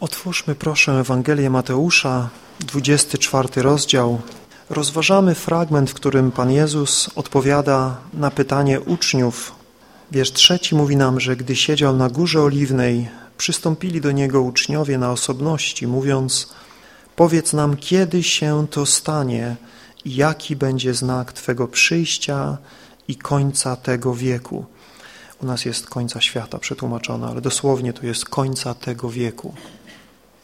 Otwórzmy proszę Ewangelię Mateusza, 24 rozdział. Rozważamy fragment, w którym Pan Jezus odpowiada na pytanie uczniów. Wiersz trzeci mówi nam, że gdy siedział na Górze Oliwnej, przystąpili do Niego uczniowie na osobności, mówiąc Powiedz nam, kiedy się to stanie i jaki będzie znak Twego przyjścia i końca tego wieku. U nas jest końca świata przetłumaczone, ale dosłownie to jest końca tego wieku.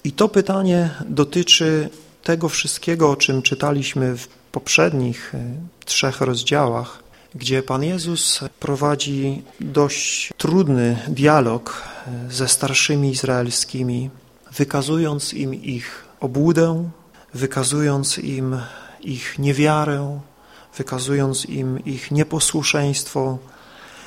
I to pytanie dotyczy tego wszystkiego, o czym czytaliśmy w poprzednich e, trzech rozdziałach, gdzie Pan Jezus prowadzi dość trudny dialog e, ze starszymi izraelskimi, wykazując im ich obłudę, wykazując im ich niewiarę, wykazując im ich nieposłuszeństwo.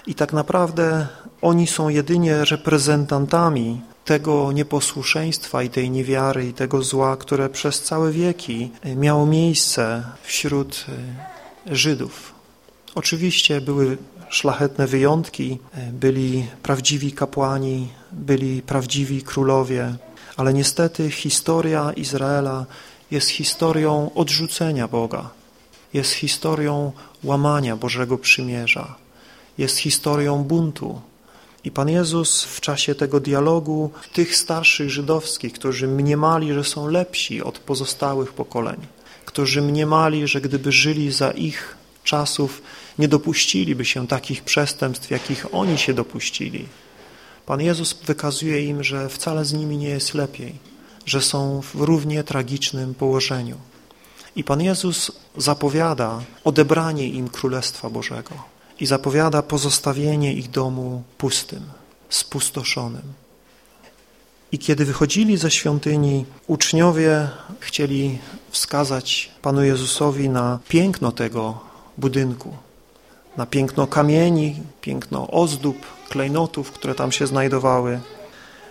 I tak naprawdę oni są jedynie reprezentantami tego nieposłuszeństwa i tej niewiary i tego zła, które przez całe wieki miało miejsce wśród e, Żydów. Oczywiście były szlachetne wyjątki, e, byli prawdziwi kapłani, byli prawdziwi królowie, ale niestety historia Izraela jest historią odrzucenia Boga, jest historią łamania Bożego Przymierza, jest historią buntu, i Pan Jezus w czasie tego dialogu tych starszych żydowskich, którzy mniemali, że są lepsi od pozostałych pokoleń, którzy mniemali, że gdyby żyli za ich czasów, nie dopuściliby się takich przestępstw, jakich oni się dopuścili. Pan Jezus wykazuje im, że wcale z nimi nie jest lepiej, że są w równie tragicznym położeniu. I Pan Jezus zapowiada odebranie im Królestwa Bożego i zapowiada pozostawienie ich domu pustym, spustoszonym. I kiedy wychodzili ze świątyni, uczniowie chcieli wskazać Panu Jezusowi na piękno tego budynku, na piękno kamieni, piękno ozdób, klejnotów, które tam się znajdowały.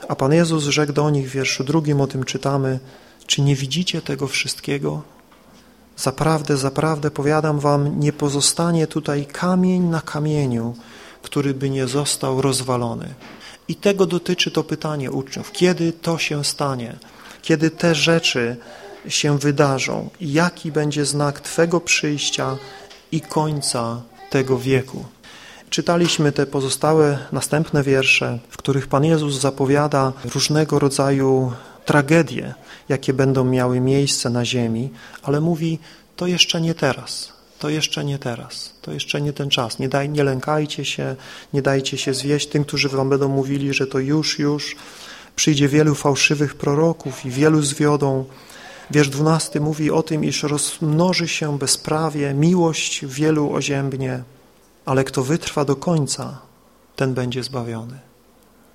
A Pan Jezus rzekł do nich w wierszu drugim, o tym czytamy, czy nie widzicie tego wszystkiego? Zaprawdę, zaprawdę powiadam wam, nie pozostanie tutaj kamień na kamieniu, który by nie został rozwalony. I tego dotyczy to pytanie uczniów. Kiedy to się stanie? Kiedy te rzeczy się wydarzą? Jaki będzie znak Twego przyjścia i końca tego wieku? Czytaliśmy te pozostałe następne wiersze, w których Pan Jezus zapowiada różnego rodzaju tragedie, jakie będą miały miejsce na ziemi, ale mówi, to jeszcze nie teraz, to jeszcze nie teraz, to jeszcze nie ten czas. Nie, daj, nie lękajcie się, nie dajcie się zwieść tym, którzy wam będą mówili, że to już, już przyjdzie wielu fałszywych proroków i wielu zwiodą. Wiersz dwunasty mówi o tym, iż rozmnoży się bezprawie, miłość wielu oziębnie, ale kto wytrwa do końca, ten będzie zbawiony.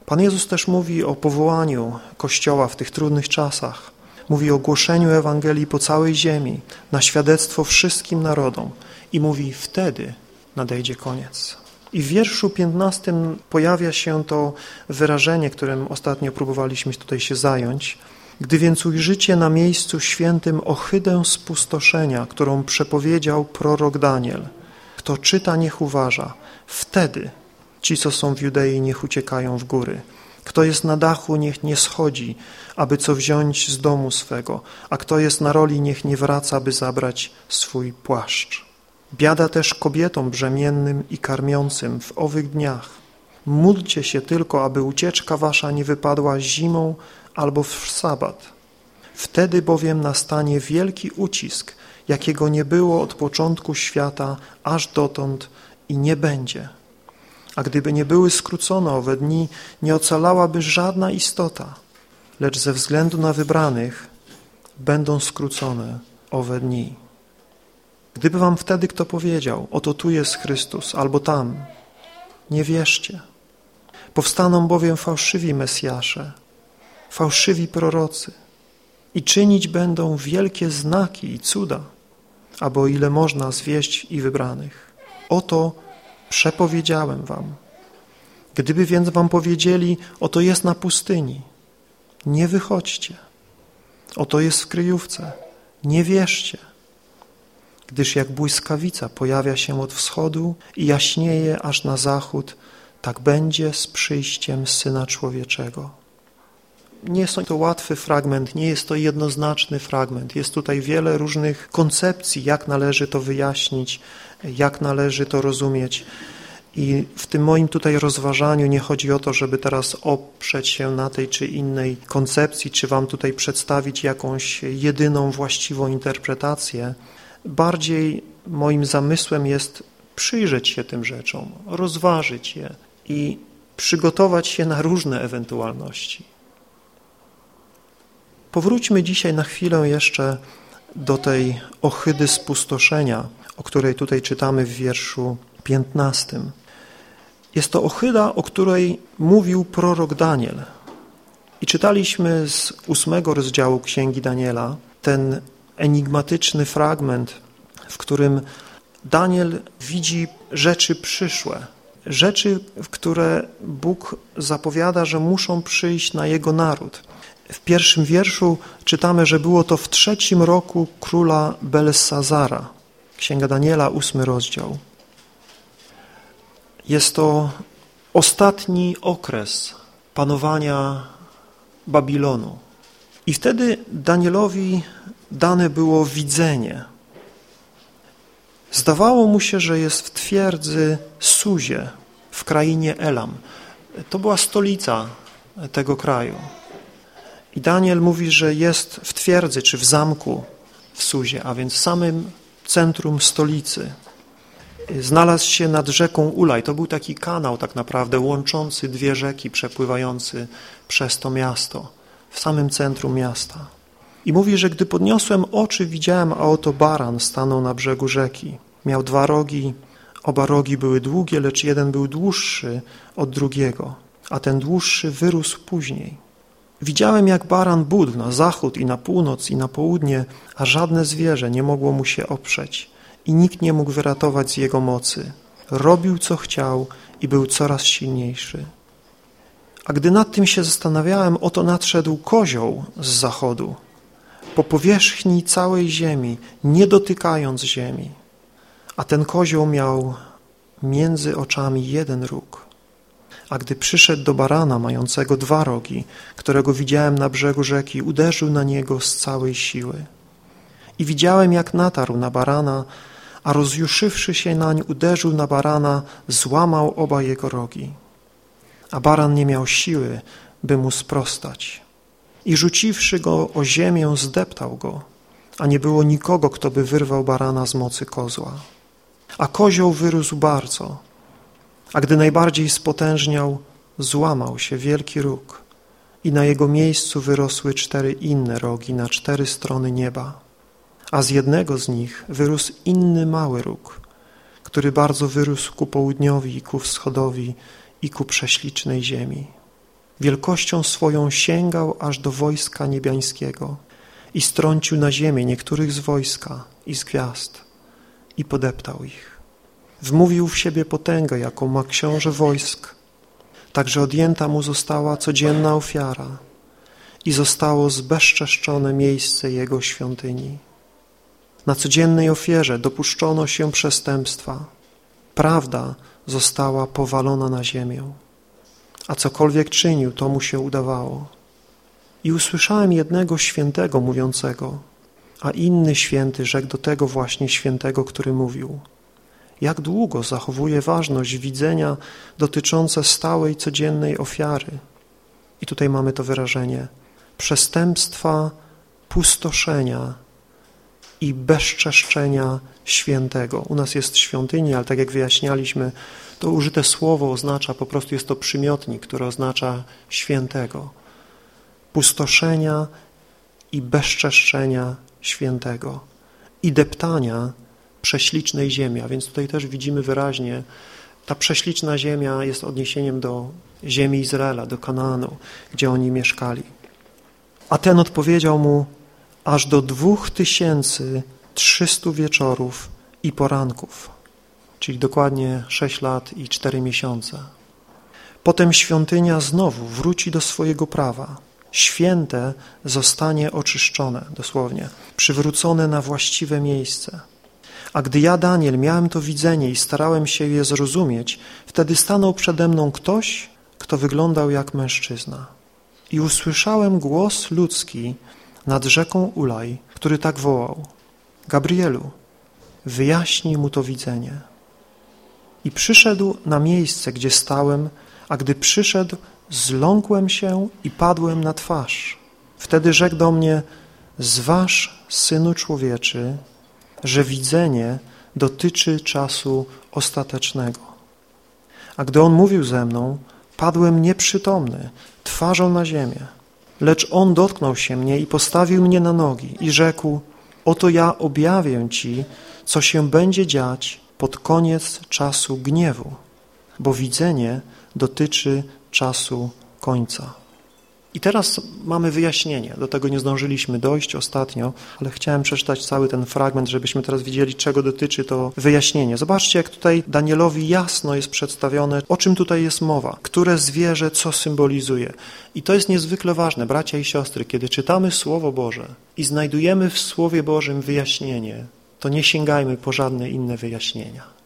Pan Jezus też mówi o powołaniu Kościoła w tych trudnych czasach. Mówi o głoszeniu Ewangelii po całej ziemi, na świadectwo wszystkim narodom i mówi wtedy nadejdzie koniec. I w wierszu 15 pojawia się to wyrażenie, którym ostatnio próbowaliśmy tutaj się zająć. Gdy więc ujrzycie na miejscu świętym ohydę spustoszenia, którą przepowiedział prorok Daniel, kto czyta, niech uważa. Wtedy ci, co są w Judei, niech uciekają w góry. Kto jest na dachu, niech nie schodzi, aby co wziąć z domu swego, a kto jest na roli, niech nie wraca, by zabrać swój płaszcz. Biada też kobietom brzemiennym i karmiącym w owych dniach. Módlcie się tylko, aby ucieczka wasza nie wypadła zimą albo w sabat. Wtedy bowiem nastanie wielki ucisk, jakiego nie było od początku świata aż dotąd i nie będzie. A gdyby nie były skrócone owe dni, nie ocalałaby żadna istota, lecz ze względu na wybranych będą skrócone owe dni. Gdyby wam wtedy kto powiedział, oto tu jest Chrystus, albo tam, nie wierzcie. Powstaną bowiem fałszywi Mesjasze, fałszywi prorocy i czynić będą wielkie znaki i cuda, aby o ile można zwieść i wybranych. Oto Przepowiedziałem wam. Gdyby więc wam powiedzieli, oto jest na pustyni, nie wychodźcie. Oto jest w kryjówce, nie wierzcie. Gdyż jak błyskawica pojawia się od wschodu i jaśnieje aż na zachód, tak będzie z przyjściem Syna Człowieczego. Nie jest to łatwy fragment, nie jest to jednoznaczny fragment. Jest tutaj wiele różnych koncepcji, jak należy to wyjaśnić, jak należy to rozumieć. I w tym moim tutaj rozważaniu nie chodzi o to, żeby teraz oprzeć się na tej czy innej koncepcji, czy wam tutaj przedstawić jakąś jedyną właściwą interpretację. Bardziej moim zamysłem jest przyjrzeć się tym rzeczom, rozważyć je i przygotować się na różne ewentualności. Powróćmy dzisiaj na chwilę jeszcze do tej ohydy spustoszenia, o której tutaj czytamy w wierszu 15. Jest to ohyda, o której mówił prorok Daniel. I czytaliśmy z ósmego rozdziału Księgi Daniela ten enigmatyczny fragment, w którym Daniel widzi rzeczy przyszłe, rzeczy, w które Bóg zapowiada, że muszą przyjść na Jego naród. W pierwszym wierszu czytamy, że było to w trzecim roku króla Belsazara. Księga Daniela, ósmy rozdział. Jest to ostatni okres panowania Babilonu. I wtedy Danielowi dane było widzenie. Zdawało mu się, że jest w twierdzy Suzie, w krainie Elam. To była stolica tego kraju. I Daniel mówi, że jest w twierdzy czy w zamku w Suzie, a więc w samym centrum stolicy. Znalazł się nad rzeką Ulaj. To był taki kanał tak naprawdę łączący dwie rzeki, przepływający przez to miasto, w samym centrum miasta. I mówi, że gdy podniosłem oczy, widziałem, a oto baran stanął na brzegu rzeki. Miał dwa rogi, oba rogi były długie, lecz jeden był dłuższy od drugiego, a ten dłuższy wyrósł później. Widziałem, jak baran budł na zachód i na północ i na południe, a żadne zwierzę nie mogło mu się oprzeć i nikt nie mógł wyratować z jego mocy. Robił, co chciał i był coraz silniejszy. A gdy nad tym się zastanawiałem, oto nadszedł kozioł z zachodu, po powierzchni całej ziemi, nie dotykając ziemi. A ten kozioł miał między oczami jeden róg. A gdy przyszedł do barana mającego dwa rogi, którego widziałem na brzegu rzeki, uderzył na niego z całej siły. I widziałem, jak natarł na barana, a rozjuszywszy się nań, uderzył na barana, złamał oba jego rogi. A baran nie miał siły, by mu sprostać. I rzuciwszy go o ziemię, zdeptał go, a nie było nikogo, kto by wyrwał barana z mocy kozła. A kozioł wyrósł bardzo, a gdy najbardziej spotężniał, złamał się wielki róg i na jego miejscu wyrosły cztery inne rogi na cztery strony nieba a z jednego z nich wyrósł inny mały róg, który bardzo wyrósł ku południowi i ku wschodowi i ku prześlicznej ziemi. Wielkością swoją sięgał aż do wojska niebiańskiego i strącił na ziemię niektórych z wojska i z gwiazd i podeptał ich. Wmówił w siebie potęgę, jaką ma książę wojsk, także odjęta mu została codzienna ofiara i zostało zbezczeszczone miejsce jego świątyni. Na codziennej ofierze dopuszczono się przestępstwa. Prawda została powalona na ziemię, a cokolwiek czynił, to mu się udawało. I usłyszałem jednego świętego mówiącego, a inny święty rzekł do tego właśnie świętego, który mówił jak długo zachowuje ważność widzenia dotyczące stałej, codziennej ofiary. I tutaj mamy to wyrażenie przestępstwa pustoszenia i bezczeszczenia świętego. U nas jest świątynia, ale tak jak wyjaśnialiśmy, to użyte słowo oznacza, po prostu jest to przymiotnik, który oznacza świętego. Pustoszenia i bezczeszczenia świętego i deptania prześlicznej ziemi. A więc tutaj też widzimy wyraźnie, ta prześliczna ziemia jest odniesieniem do ziemi Izraela, do Kanaanu, gdzie oni mieszkali. A ten odpowiedział mu, aż do dwóch tysięcy trzystu wieczorów i poranków, czyli dokładnie sześć lat i cztery miesiące. Potem świątynia znowu wróci do swojego prawa. Święte zostanie oczyszczone, dosłownie, przywrócone na właściwe miejsce. A gdy ja, Daniel, miałem to widzenie i starałem się je zrozumieć, wtedy stanął przede mną ktoś, kto wyglądał jak mężczyzna. i usłyszałem głos ludzki nad rzeką Ulaj, który tak wołał. Gabrielu, wyjaśnij mu to widzenie. I przyszedł na miejsce, gdzie stałem, a gdy przyszedł, zląkłem się i padłem na twarz. Wtedy rzekł do mnie, zważ, Synu Człowieczy, że widzenie dotyczy czasu ostatecznego. A gdy on mówił ze mną, padłem nieprzytomny, twarzą na ziemię. Lecz on dotknął się mnie i postawił mnie na nogi i rzekł, oto ja objawię ci, co się będzie dziać pod koniec czasu gniewu, bo widzenie dotyczy czasu końca. I teraz mamy wyjaśnienie. Do tego nie zdążyliśmy dojść ostatnio, ale chciałem przeczytać cały ten fragment, żebyśmy teraz widzieli, czego dotyczy to wyjaśnienie. Zobaczcie, jak tutaj Danielowi jasno jest przedstawione, o czym tutaj jest mowa, które zwierzę co symbolizuje. I to jest niezwykle ważne, bracia i siostry, kiedy czytamy Słowo Boże i znajdujemy w Słowie Bożym wyjaśnienie, to nie sięgajmy po żadne inne wyjaśnienia.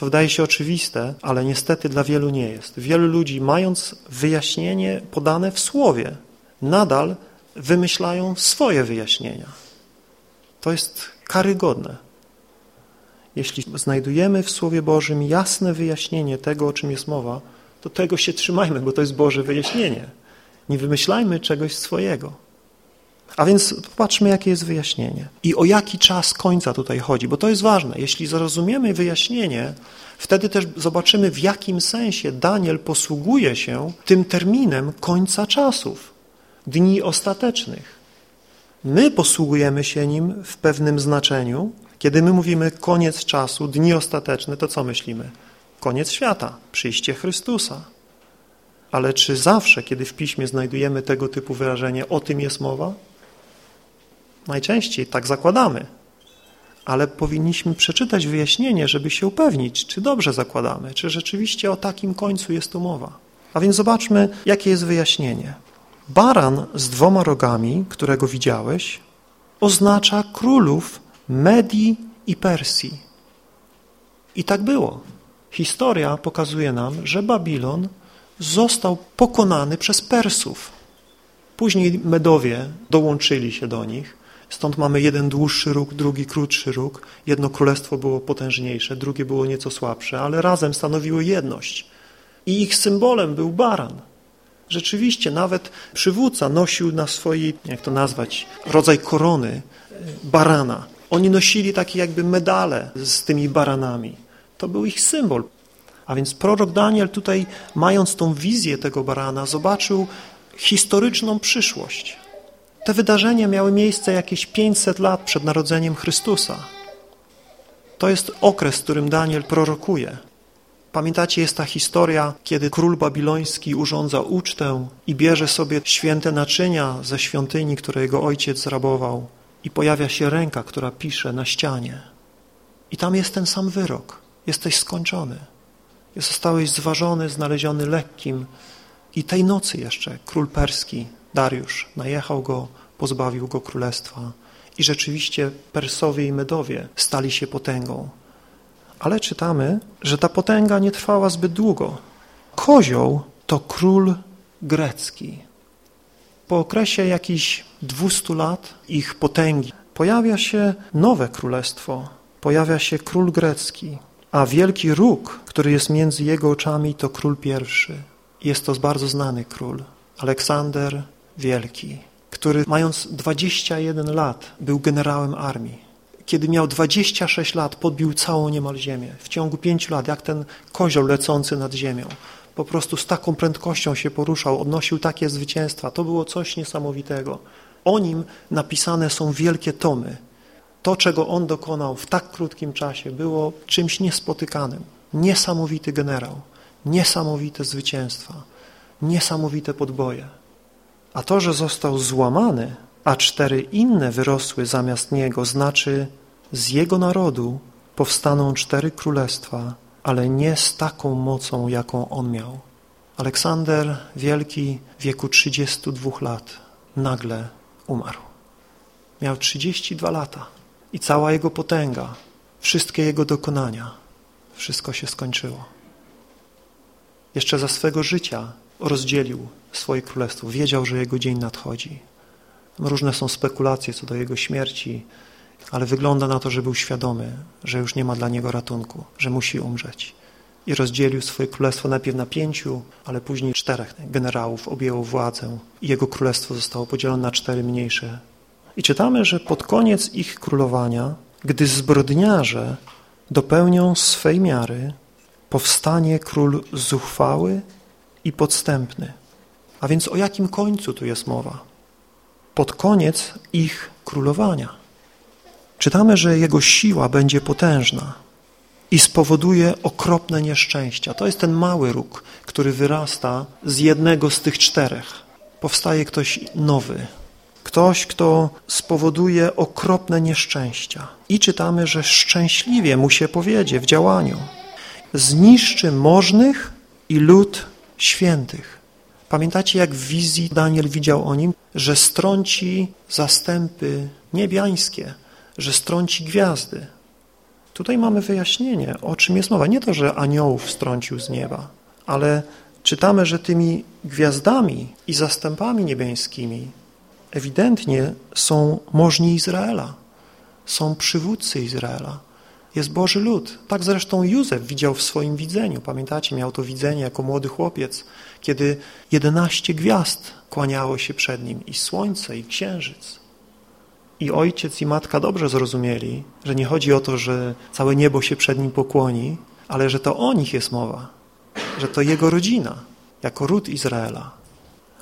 To wydaje się oczywiste, ale niestety dla wielu nie jest. Wielu ludzi, mając wyjaśnienie podane w Słowie, nadal wymyślają swoje wyjaśnienia. To jest karygodne. Jeśli znajdujemy w Słowie Bożym jasne wyjaśnienie tego, o czym jest mowa, to tego się trzymajmy, bo to jest Boże wyjaśnienie. Nie wymyślajmy czegoś swojego. A więc popatrzmy, jakie jest wyjaśnienie. I o jaki czas końca tutaj chodzi, bo to jest ważne. Jeśli zrozumiemy wyjaśnienie, wtedy też zobaczymy, w jakim sensie Daniel posługuje się tym terminem końca czasów, dni ostatecznych. My posługujemy się nim w pewnym znaczeniu. Kiedy my mówimy koniec czasu, dni ostateczne, to co myślimy? Koniec świata, przyjście Chrystusa. Ale czy zawsze, kiedy w Piśmie znajdujemy tego typu wyrażenie, o tym jest mowa? Najczęściej tak zakładamy, ale powinniśmy przeczytać wyjaśnienie, żeby się upewnić, czy dobrze zakładamy, czy rzeczywiście o takim końcu jest tu mowa. A więc zobaczmy, jakie jest wyjaśnienie. Baran z dwoma rogami, którego widziałeś, oznacza królów Medii i Persji. I tak było. Historia pokazuje nam, że Babilon został pokonany przez Persów. Później Medowie dołączyli się do nich Stąd mamy jeden dłuższy róg, drugi krótszy róg. Jedno królestwo było potężniejsze, drugie było nieco słabsze, ale razem stanowiły jedność. I ich symbolem był baran. Rzeczywiście nawet przywódca nosił na swojej, jak to nazwać, rodzaj korony e, barana. Oni nosili takie jakby medale z tymi baranami. To był ich symbol. A więc prorok Daniel tutaj, mając tą wizję tego barana, zobaczył historyczną przyszłość. Te wydarzenia miały miejsce jakieś 500 lat przed narodzeniem Chrystusa. To jest okres, w którym Daniel prorokuje. Pamiętacie, jest ta historia, kiedy król babiloński urządza ucztę i bierze sobie święte naczynia ze świątyni, które jego ojciec zrabował i pojawia się ręka, która pisze na ścianie. I tam jest ten sam wyrok. Jesteś skończony. Zostałeś zważony, znaleziony lekkim. I tej nocy jeszcze król perski Dariusz najechał go, pozbawił go królestwa i rzeczywiście Persowie i Medowie stali się potęgą. Ale czytamy, że ta potęga nie trwała zbyt długo. Kozioł to król grecki. Po okresie jakichś 200 lat ich potęgi pojawia się nowe królestwo, pojawia się król grecki, a wielki róg, który jest między jego oczami, to król pierwszy. Jest to bardzo znany król, Aleksander wielki, który mając 21 lat był generałem armii. Kiedy miał 26 lat, podbił całą niemal ziemię. W ciągu pięciu lat, jak ten kozioł lecący nad ziemią. Po prostu z taką prędkością się poruszał, odnosił takie zwycięstwa. To było coś niesamowitego. O nim napisane są wielkie tomy. To, czego on dokonał w tak krótkim czasie, było czymś niespotykanym. Niesamowity generał, niesamowite zwycięstwa, niesamowite podboje. A to, że został złamany, a cztery inne wyrosły zamiast niego, znaczy z jego narodu powstaną cztery królestwa, ale nie z taką mocą, jaką on miał. Aleksander Wielki w wieku 32 lat nagle umarł. Miał 32 lata i cała jego potęga, wszystkie jego dokonania, wszystko się skończyło. Jeszcze za swego życia rozdzielił swoje królestwo. Wiedział, że jego dzień nadchodzi. Różne są spekulacje co do jego śmierci, ale wygląda na to, że był świadomy, że już nie ma dla niego ratunku, że musi umrzeć. I rozdzielił swoje królestwo najpierw na pięciu, ale później czterech generałów objęło władzę i jego królestwo zostało podzielone na cztery mniejsze. I czytamy, że pod koniec ich królowania, gdy zbrodniarze dopełnią swej miary, powstanie król zuchwały i podstępny. A więc o jakim końcu tu jest mowa? Pod koniec ich królowania. Czytamy, że jego siła będzie potężna i spowoduje okropne nieszczęścia. To jest ten mały róg, który wyrasta z jednego z tych czterech. Powstaje ktoś nowy, ktoś, kto spowoduje okropne nieszczęścia. I czytamy, że szczęśliwie mu się powiedzie w działaniu. Zniszczy możnych i lud świętych. Pamiętacie, jak w wizji Daniel widział o nim, że strąci zastępy niebiańskie, że strąci gwiazdy. Tutaj mamy wyjaśnienie, o czym jest mowa. Nie to, że aniołów strącił z nieba, ale czytamy, że tymi gwiazdami i zastępami niebiańskimi ewidentnie są możni Izraela, są przywódcy Izraela, jest Boży lud. Tak zresztą Józef widział w swoim widzeniu. Pamiętacie, miał to widzenie jako młody chłopiec, kiedy jedenaście gwiazd kłaniało się przed nim i słońce, i księżyc. I ojciec i matka dobrze zrozumieli, że nie chodzi o to, że całe niebo się przed nim pokłoni, ale że to o nich jest mowa, że to jego rodzina, jako ród Izraela.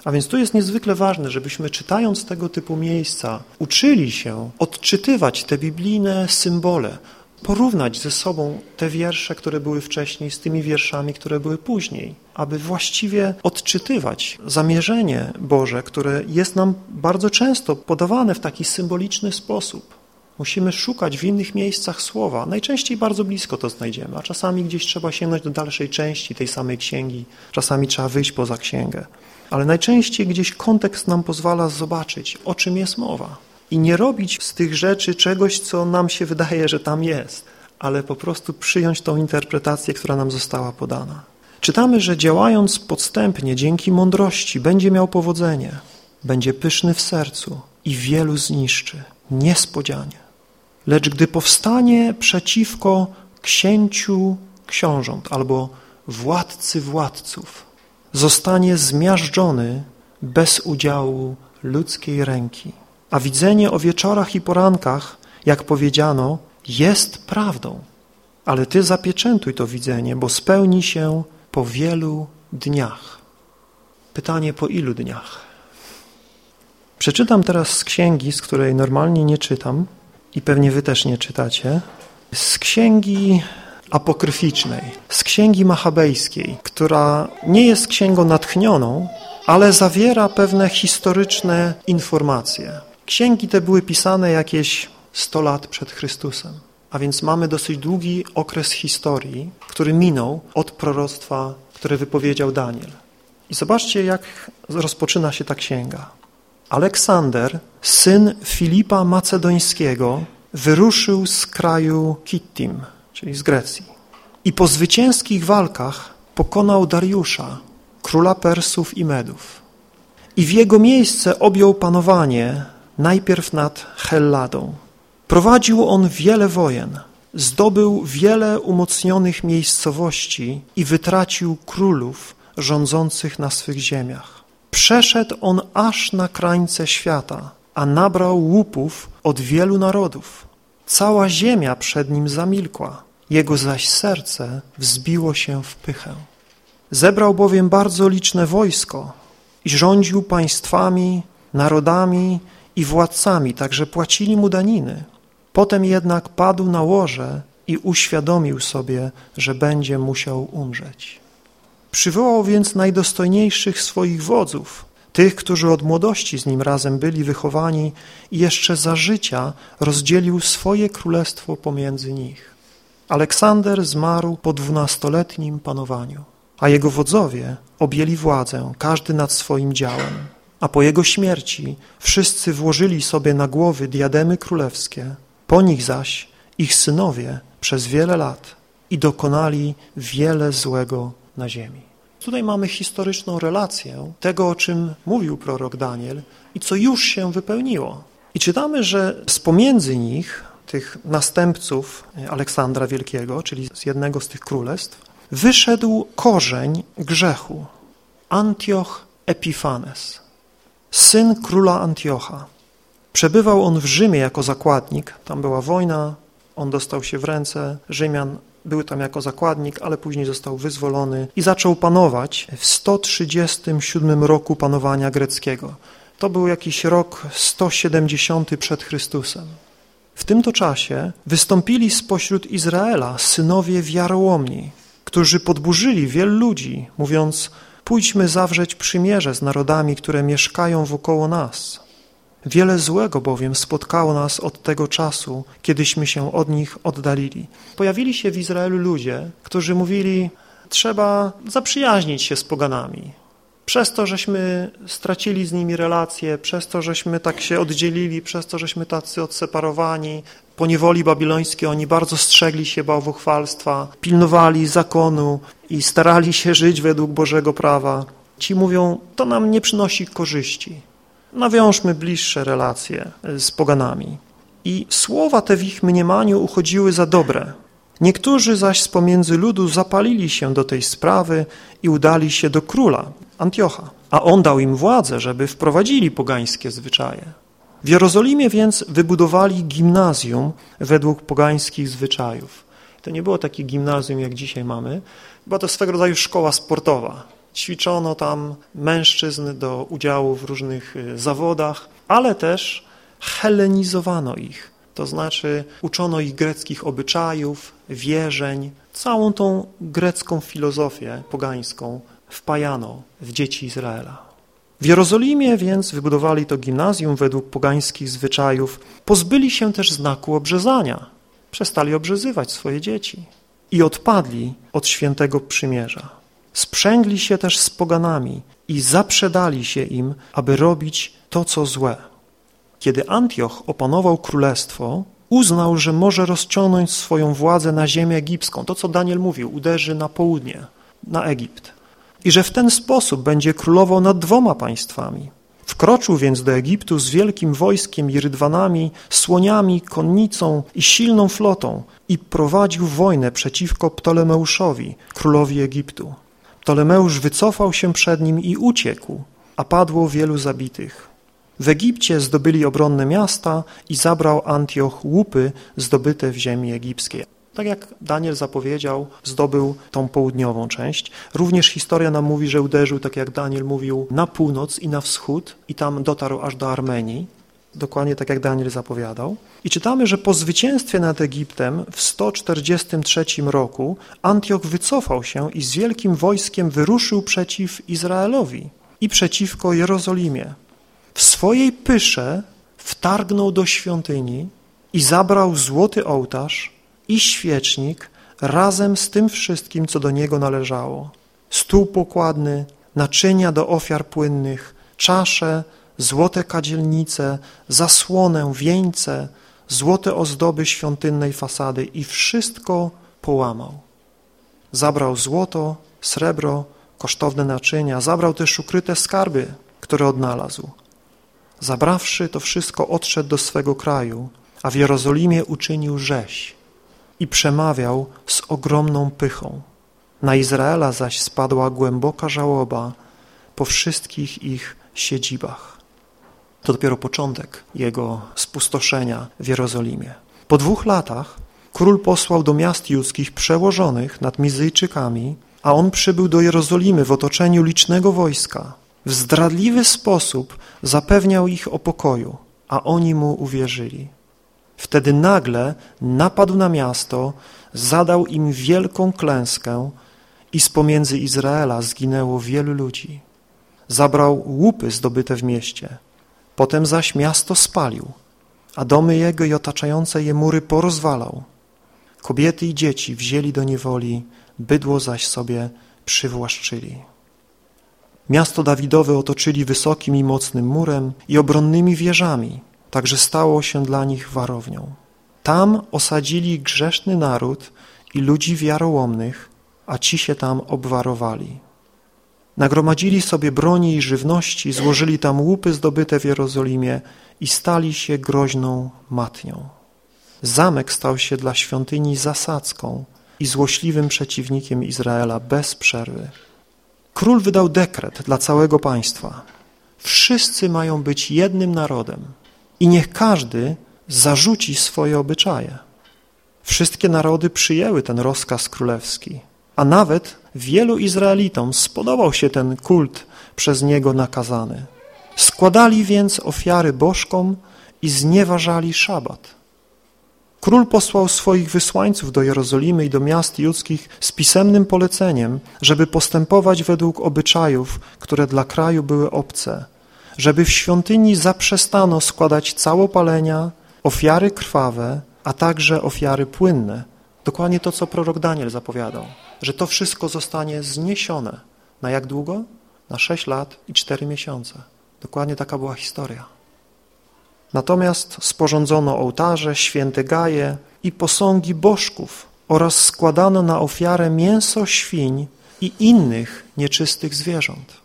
A więc tu jest niezwykle ważne, żebyśmy czytając tego typu miejsca uczyli się odczytywać te biblijne symbole, porównać ze sobą te wiersze, które były wcześniej z tymi wierszami, które były później, aby właściwie odczytywać zamierzenie Boże, które jest nam bardzo często podawane w taki symboliczny sposób. Musimy szukać w innych miejscach słowa. Najczęściej bardzo blisko to znajdziemy, a czasami gdzieś trzeba sięgnąć do dalszej części tej samej księgi, czasami trzeba wyjść poza księgę. Ale najczęściej gdzieś kontekst nam pozwala zobaczyć, o czym jest mowa i nie robić z tych rzeczy czegoś, co nam się wydaje, że tam jest, ale po prostu przyjąć tą interpretację, która nam została podana. Czytamy, że działając podstępnie dzięki mądrości będzie miał powodzenie, będzie pyszny w sercu i wielu zniszczy, niespodzianie. Lecz gdy powstanie przeciwko księciu książąt albo władcy władców, zostanie zmiażdżony bez udziału ludzkiej ręki. A widzenie o wieczorach i porankach, jak powiedziano, jest prawdą. Ale Ty zapieczętuj to widzenie, bo spełni się po wielu dniach. Pytanie, po ilu dniach? Przeczytam teraz z księgi, z której normalnie nie czytam i pewnie Wy też nie czytacie. Z księgi apokryficznej, z księgi machabejskiej, która nie jest księgą natchnioną, ale zawiera pewne historyczne informacje. Księgi te były pisane jakieś 100 lat przed Chrystusem, a więc mamy dosyć długi okres historii, który minął od proroctwa, które wypowiedział Daniel. I zobaczcie, jak rozpoczyna się ta księga. Aleksander, syn Filipa Macedońskiego, wyruszył z kraju Kittim, czyli z Grecji. I po zwycięskich walkach pokonał Dariusza, króla Persów i Medów. I w jego miejsce objął panowanie najpierw nad Helladą. Prowadził on wiele wojen, zdobył wiele umocnionych miejscowości i wytracił królów rządzących na swych ziemiach. Przeszedł on aż na krańce świata, a nabrał łupów od wielu narodów. Cała ziemia przed nim zamilkła, jego zaś serce wzbiło się w pychę. Zebrał bowiem bardzo liczne wojsko i rządził państwami, narodami i władcami, także płacili mu daniny. Potem jednak padł na łoże i uświadomił sobie, że będzie musiał umrzeć. Przywołał więc najdostojniejszych swoich wodzów, tych, którzy od młodości z nim razem byli wychowani i jeszcze za życia rozdzielił swoje królestwo pomiędzy nich. Aleksander zmarł po dwunastoletnim panowaniu, a jego wodzowie objęli władzę, każdy nad swoim działem. A po jego śmierci wszyscy włożyli sobie na głowy diademy królewskie, po nich zaś ich synowie przez wiele lat i dokonali wiele złego na ziemi. Tutaj mamy historyczną relację tego, o czym mówił prorok Daniel i co już się wypełniło. I czytamy, że z pomiędzy nich, tych następców Aleksandra Wielkiego, czyli z jednego z tych królestw, wyszedł korzeń grzechu. Antioch Epifanes, syn króla Antiocha. Przebywał on w Rzymie jako zakładnik, tam była wojna, on dostał się w ręce Rzymian, był tam jako zakładnik, ale później został wyzwolony i zaczął panować w 137 roku panowania greckiego. To był jakiś rok 170 przed Chrystusem. W tym to czasie wystąpili spośród Izraela synowie wiarołomni, którzy podburzyli wielu ludzi, mówiąc pójdźmy zawrzeć przymierze z narodami, które mieszkają wokoło nas. Wiele złego bowiem spotkało nas od tego czasu, kiedyśmy się od nich oddalili. Pojawili się w Izraelu ludzie, którzy mówili, trzeba zaprzyjaźnić się z poganami. Przez to, żeśmy stracili z nimi relacje, przez to, żeśmy tak się oddzielili, przez to, żeśmy tacy odseparowani, po niewoli babilońskiej oni bardzo strzegli się bałwochwalstwa, pilnowali zakonu i starali się żyć według Bożego prawa. Ci mówią, to nam nie przynosi korzyści. Nawiążmy bliższe relacje z poganami. I słowa te w ich mniemaniu uchodziły za dobre. Niektórzy zaś z pomiędzy ludu zapalili się do tej sprawy i udali się do króla, Antiocha, a on dał im władzę, żeby wprowadzili pogańskie zwyczaje. W Jerozolimie więc wybudowali gimnazjum według pogańskich zwyczajów. To nie było takie gimnazjum, jak dzisiaj mamy, była to swego rodzaju szkoła sportowa. Ćwiczono tam mężczyzn do udziału w różnych y, zawodach, ale też helenizowano ich. To znaczy uczono ich greckich obyczajów, wierzeń, całą tą grecką filozofię pogańską wpajano w dzieci Izraela. W Jerozolimie więc wybudowali to gimnazjum według pogańskich zwyczajów. Pozbyli się też znaku obrzezania. Przestali obrzezywać swoje dzieci i odpadli od świętego przymierza. Sprzęgli się też z poganami i zaprzedali się im, aby robić to, co złe. Kiedy Antioch opanował królestwo, uznał, że może rozciągnąć swoją władzę na ziemię egipską. To, co Daniel mówił, uderzy na południe, na Egipt i że w ten sposób będzie królował nad dwoma państwami. Wkroczył więc do Egiptu z wielkim wojskiem i rydwanami, słoniami, konnicą i silną flotą i prowadził wojnę przeciwko Ptolemeuszowi, królowi Egiptu. Ptolemeusz wycofał się przed nim i uciekł, a padło wielu zabitych. W Egipcie zdobyli obronne miasta i zabrał Antioch łupy zdobyte w ziemi egipskiej. Tak jak Daniel zapowiedział, zdobył tą południową część. Również historia nam mówi, że uderzył, tak jak Daniel mówił, na północ i na wschód i tam dotarł aż do Armenii. Dokładnie tak jak Daniel zapowiadał. I czytamy, że po zwycięstwie nad Egiptem w 143 roku Antioch wycofał się i z wielkim wojskiem wyruszył przeciw Izraelowi i przeciwko Jerozolimie. W swojej pysze wtargnął do świątyni i zabrał złoty ołtarz, i świecznik razem z tym wszystkim, co do niego należało. Stół pokładny, naczynia do ofiar płynnych, czasze, złote kadzielnice, zasłonę, wieńce, złote ozdoby świątynnej fasady i wszystko połamał. Zabrał złoto, srebro, kosztowne naczynia, zabrał też ukryte skarby, które odnalazł. Zabrawszy to wszystko, odszedł do swego kraju, a w Jerozolimie uczynił rzeź i przemawiał z ogromną pychą. Na Izraela zaś spadła głęboka żałoba po wszystkich ich siedzibach. To dopiero początek jego spustoszenia w Jerozolimie. Po dwóch latach król posłał do miast judzkich przełożonych nad Mizyjczykami, a on przybył do Jerozolimy w otoczeniu licznego wojska. W zdradliwy sposób zapewniał ich o pokoju, a oni mu uwierzyli. Wtedy nagle napadł na miasto, zadał im wielką klęskę i z pomiędzy Izraela zginęło wielu ludzi. Zabrał łupy zdobyte w mieście, potem zaś miasto spalił, a domy jego i otaczające je mury porozwalał. Kobiety i dzieci wzięli do niewoli, bydło zaś sobie przywłaszczyli. Miasto Dawidowe otoczyli wysokim i mocnym murem i obronnymi wieżami, także stało się dla nich warownią. Tam osadzili grzeszny naród i ludzi wiarołomnych, a ci się tam obwarowali. Nagromadzili sobie broni i żywności, złożyli tam łupy zdobyte w Jerozolimie i stali się groźną matnią. Zamek stał się dla świątyni zasadzką i złośliwym przeciwnikiem Izraela bez przerwy. Król wydał dekret dla całego państwa. Wszyscy mają być jednym narodem i niech każdy zarzuci swoje obyczaje. Wszystkie narody przyjęły ten rozkaz królewski, a nawet wielu Izraelitom spodobał się ten kult przez niego nakazany. Składali więc ofiary bożkom i znieważali szabat. Król posłał swoich wysłańców do Jerozolimy i do miast judzkich z pisemnym poleceniem, żeby postępować według obyczajów, które dla kraju były obce, żeby w świątyni zaprzestano składać całopalenia, ofiary krwawe, a także ofiary płynne. Dokładnie to, co prorok Daniel zapowiadał, że to wszystko zostanie zniesione. Na jak długo? Na sześć lat i cztery miesiące. Dokładnie taka była historia. Natomiast sporządzono ołtarze, święte gaje i posągi bożków oraz składano na ofiarę mięso świń i innych nieczystych zwierząt.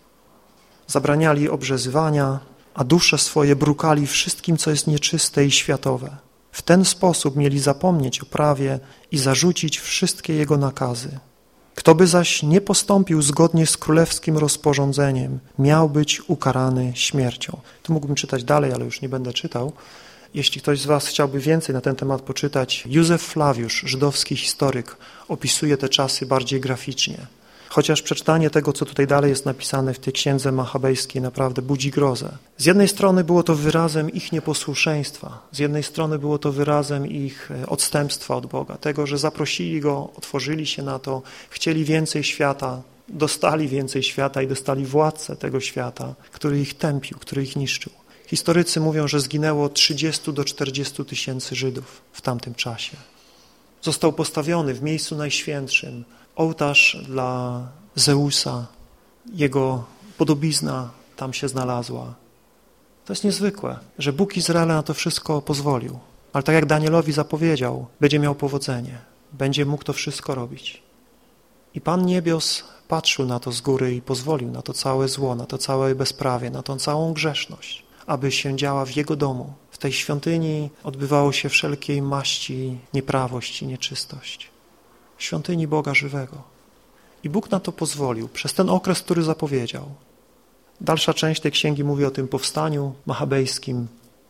Zabraniali obrzezywania, a dusze swoje brukali wszystkim, co jest nieczyste i światowe. W ten sposób mieli zapomnieć o prawie i zarzucić wszystkie jego nakazy. Kto by zaś nie postąpił zgodnie z królewskim rozporządzeniem, miał być ukarany śmiercią. Tu mógłbym czytać dalej, ale już nie będę czytał. Jeśli ktoś z Was chciałby więcej na ten temat poczytać, Józef Flawiusz, żydowski historyk, opisuje te czasy bardziej graficznie. Chociaż przeczytanie tego, co tutaj dalej jest napisane w tej księdze machabejskiej naprawdę budzi grozę. Z jednej strony było to wyrazem ich nieposłuszeństwa, z jednej strony było to wyrazem ich e, odstępstwa od Boga, tego, że zaprosili Go, otworzyli się na to, chcieli więcej świata, dostali więcej świata i dostali władcę tego świata, który ich tępił, który ich niszczył. Historycy mówią, że zginęło 30 do 40 tysięcy Żydów w tamtym czasie. Został postawiony w miejscu najświętszym, ołtarz dla Zeusa, jego podobizna tam się znalazła. To jest niezwykłe, że Bóg Izraela na to wszystko pozwolił. Ale tak jak Danielowi zapowiedział, będzie miał powodzenie, będzie mógł to wszystko robić. I Pan Niebios patrzył na to z góry i pozwolił na to całe zło, na to całe bezprawie, na tą całą grzeszność, aby się działa w Jego domu. W tej świątyni odbywało się wszelkiej maści nieprawość i nieczystość świątyni Boga żywego. I Bóg na to pozwolił przez ten okres, który zapowiedział. Dalsza część tej księgi mówi o tym powstaniu machabejskim.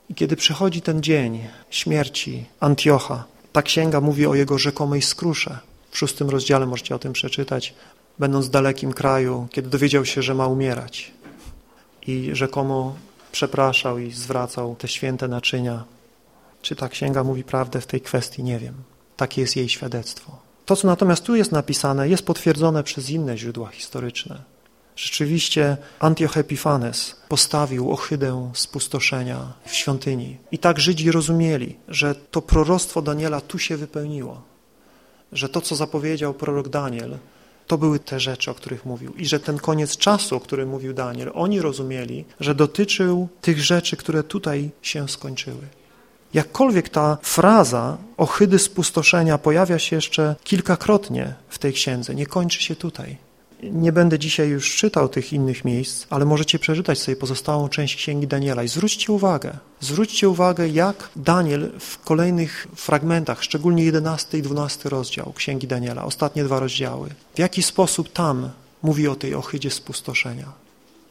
I kiedy przychodzi ten dzień śmierci Antiocha, ta księga mówi o jego rzekomej skrusze. W szóstym rozdziale możecie o tym przeczytać. Będąc w dalekim kraju, kiedy dowiedział się, że ma umierać i rzekomo przepraszał i zwracał te święte naczynia. Czy ta księga mówi prawdę w tej kwestii? Nie wiem. Takie jest jej świadectwo. To, co natomiast tu jest napisane, jest potwierdzone przez inne źródła historyczne. Rzeczywiście Antioch Epifanes postawił ohydę spustoszenia w świątyni. I tak Żydzi rozumieli, że to proroctwo Daniela tu się wypełniło. Że to, co zapowiedział prorok Daniel, to były te rzeczy, o których mówił. I że ten koniec czasu, o którym mówił Daniel, oni rozumieli, że dotyczył tych rzeczy, które tutaj się skończyły. Jakkolwiek ta fraza ohydy spustoszenia pojawia się jeszcze kilkakrotnie w tej księdze, nie kończy się tutaj. Nie będę dzisiaj już czytał tych innych miejsc, ale możecie przeczytać sobie pozostałą część Księgi Daniela i zwróćcie uwagę, zwróćcie uwagę, jak Daniel w kolejnych fragmentach, szczególnie 11 i 12 rozdział Księgi Daniela, ostatnie dwa rozdziały, w jaki sposób tam mówi o tej ohydzie spustoszenia.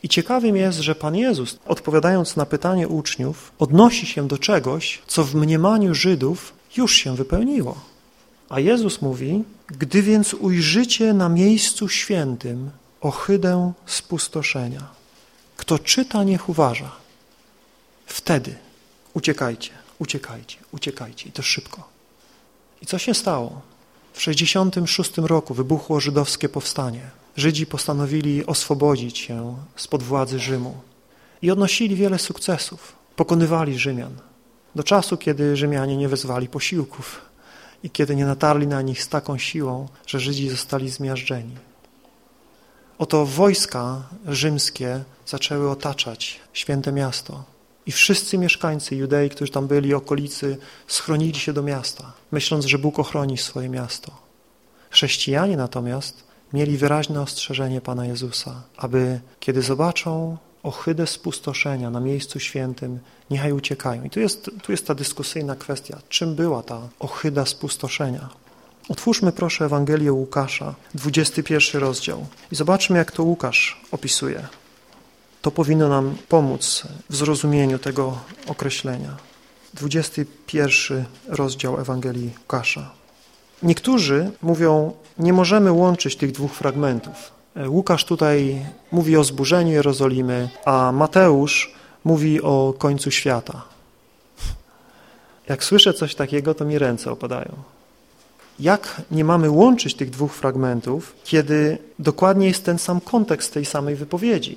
I ciekawym jest, że Pan Jezus, odpowiadając na pytanie uczniów, odnosi się do czegoś, co w mniemaniu Żydów już się wypełniło. A Jezus mówi, gdy więc ujrzycie na miejscu świętym ohydę spustoszenia, kto czyta, niech uważa. Wtedy uciekajcie, uciekajcie, uciekajcie i to szybko. I co się stało? W 66 roku wybuchło żydowskie powstanie. Żydzi postanowili oswobodzić się spod władzy Rzymu i odnosili wiele sukcesów. Pokonywali Rzymian do czasu, kiedy Rzymianie nie wezwali posiłków i kiedy nie natarli na nich z taką siłą, że Żydzi zostali zmiażdżeni. Oto wojska rzymskie zaczęły otaczać święte miasto i wszyscy mieszkańcy Judei, którzy tam byli, okolicy, schronili się do miasta, myśląc, że Bóg ochroni swoje miasto. Chrześcijanie natomiast mieli wyraźne ostrzeżenie Pana Jezusa, aby kiedy zobaczą ohydę spustoszenia na miejscu świętym, niechaj uciekają. I tu jest, tu jest ta dyskusyjna kwestia, czym była ta ohyda spustoszenia. Otwórzmy proszę Ewangelię Łukasza, 21 rozdział i zobaczmy, jak to Łukasz opisuje. To powinno nam pomóc w zrozumieniu tego określenia. 21 rozdział Ewangelii Łukasza. Niektórzy mówią, nie możemy łączyć tych dwóch fragmentów. Łukasz tutaj mówi o zburzeniu Jerozolimy, a Mateusz mówi o końcu świata. Jak słyszę coś takiego, to mi ręce opadają. Jak nie mamy łączyć tych dwóch fragmentów, kiedy dokładnie jest ten sam kontekst tej samej wypowiedzi?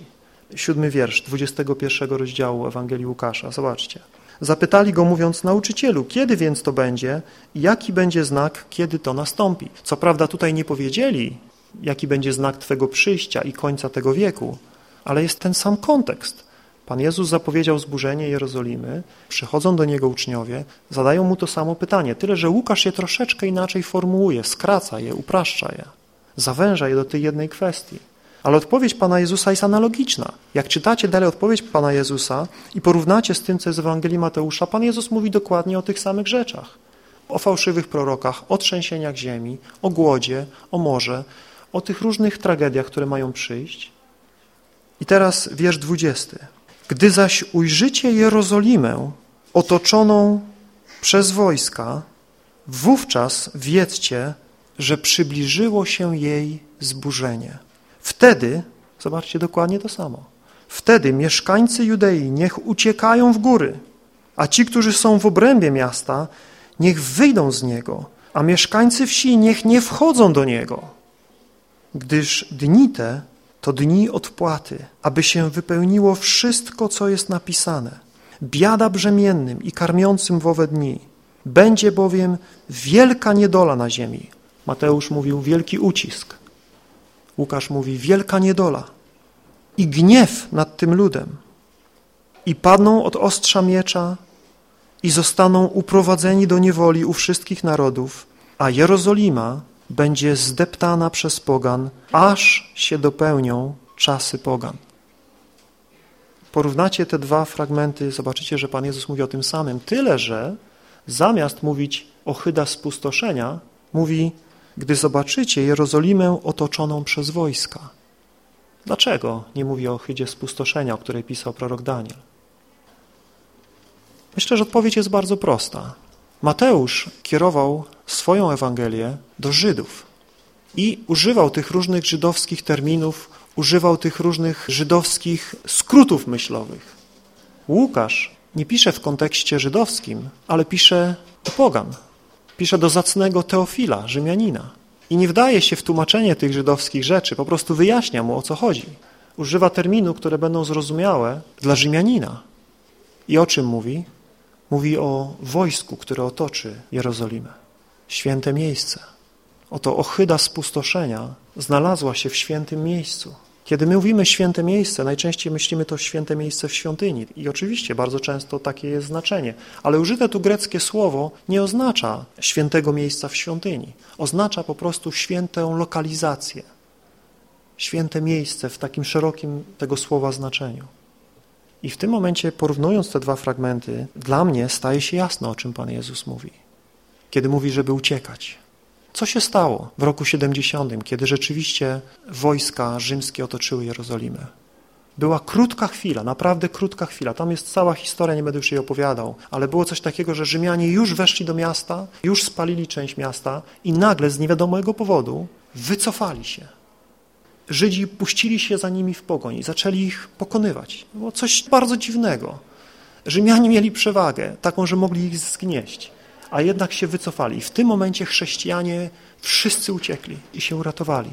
Siódmy wiersz 21 rozdziału Ewangelii Łukasza. Zobaczcie. Zapytali go mówiąc, nauczycielu, kiedy więc to będzie i jaki będzie znak, kiedy to nastąpi? Co prawda tutaj nie powiedzieli, jaki będzie znak Twego przyjścia i końca tego wieku, ale jest ten sam kontekst. Pan Jezus zapowiedział zburzenie Jerozolimy, przychodzą do Niego uczniowie, zadają Mu to samo pytanie, tyle że Łukasz je troszeczkę inaczej formułuje, skraca je, upraszcza je, zawęża je do tej jednej kwestii. Ale odpowiedź Pana Jezusa jest analogiczna. Jak czytacie dalej odpowiedź Pana Jezusa i porównacie z tym, co jest w Ewangelii Mateusza, Pan Jezus mówi dokładnie o tych samych rzeczach. O fałszywych prorokach, o trzęsieniach ziemi, o głodzie, o morze, o tych różnych tragediach, które mają przyjść. I teraz wiersz dwudziesty. Gdy zaś ujrzycie Jerozolimę otoczoną przez wojska, wówczas wiedzcie, że przybliżyło się jej zburzenie. Wtedy, zobaczcie dokładnie to samo, wtedy mieszkańcy Judei niech uciekają w góry, a ci, którzy są w obrębie miasta, niech wyjdą z niego, a mieszkańcy wsi niech nie wchodzą do niego, gdyż dni te to dni odpłaty, aby się wypełniło wszystko, co jest napisane. Biada brzemiennym i karmiącym w owe dni. Będzie bowiem wielka niedola na ziemi. Mateusz mówił wielki ucisk. Łukasz mówi wielka niedola i gniew nad tym ludem. I padną od ostrza miecza i zostaną uprowadzeni do niewoli u wszystkich narodów, a Jerozolima będzie zdeptana przez pogan, aż się dopełnią czasy pogan. Porównacie te dwa fragmenty, zobaczycie, że Pan Jezus mówi o tym samym. Tyle, że zamiast mówić o chyda spustoszenia, mówi, gdy zobaczycie Jerozolimę otoczoną przez wojska. Dlaczego nie mówi o chydzie spustoszenia, o której pisał prorok Daniel? Myślę, że odpowiedź jest bardzo prosta. Mateusz kierował swoją Ewangelię do Żydów i używał tych różnych żydowskich terminów, używał tych różnych żydowskich skrótów myślowych. Łukasz nie pisze w kontekście żydowskim, ale pisze do pogan, pisze do zacnego Teofila, Rzymianina. I nie wdaje się w tłumaczenie tych żydowskich rzeczy, po prostu wyjaśnia mu, o co chodzi. Używa terminu, które będą zrozumiałe dla Rzymianina. I o czym mówi? Mówi o wojsku, które otoczy Jerozolimę. Święte miejsce. Oto ochyda spustoszenia znalazła się w świętym miejscu. Kiedy my mówimy święte miejsce, najczęściej myślimy to święte miejsce w świątyni i oczywiście bardzo często takie jest znaczenie, ale użyte tu greckie słowo nie oznacza świętego miejsca w świątyni. Oznacza po prostu świętą lokalizację. Święte miejsce w takim szerokim tego słowa znaczeniu. I w tym momencie, porównując te dwa fragmenty, dla mnie staje się jasno, o czym Pan Jezus mówi. Kiedy mówi, żeby uciekać. Co się stało w roku 70, kiedy rzeczywiście wojska rzymskie otoczyły Jerozolimę? Była krótka chwila, naprawdę krótka chwila. Tam jest cała historia, nie będę już jej opowiadał, ale było coś takiego, że Rzymianie już weszli do miasta, już spalili część miasta i nagle z niewiadomego powodu wycofali się. Żydzi puścili się za nimi w pogoń i zaczęli ich pokonywać. Było coś bardzo dziwnego. Rzymianie mieli przewagę, taką, że mogli ich zgnieść, a jednak się wycofali. W tym momencie chrześcijanie wszyscy uciekli i się uratowali.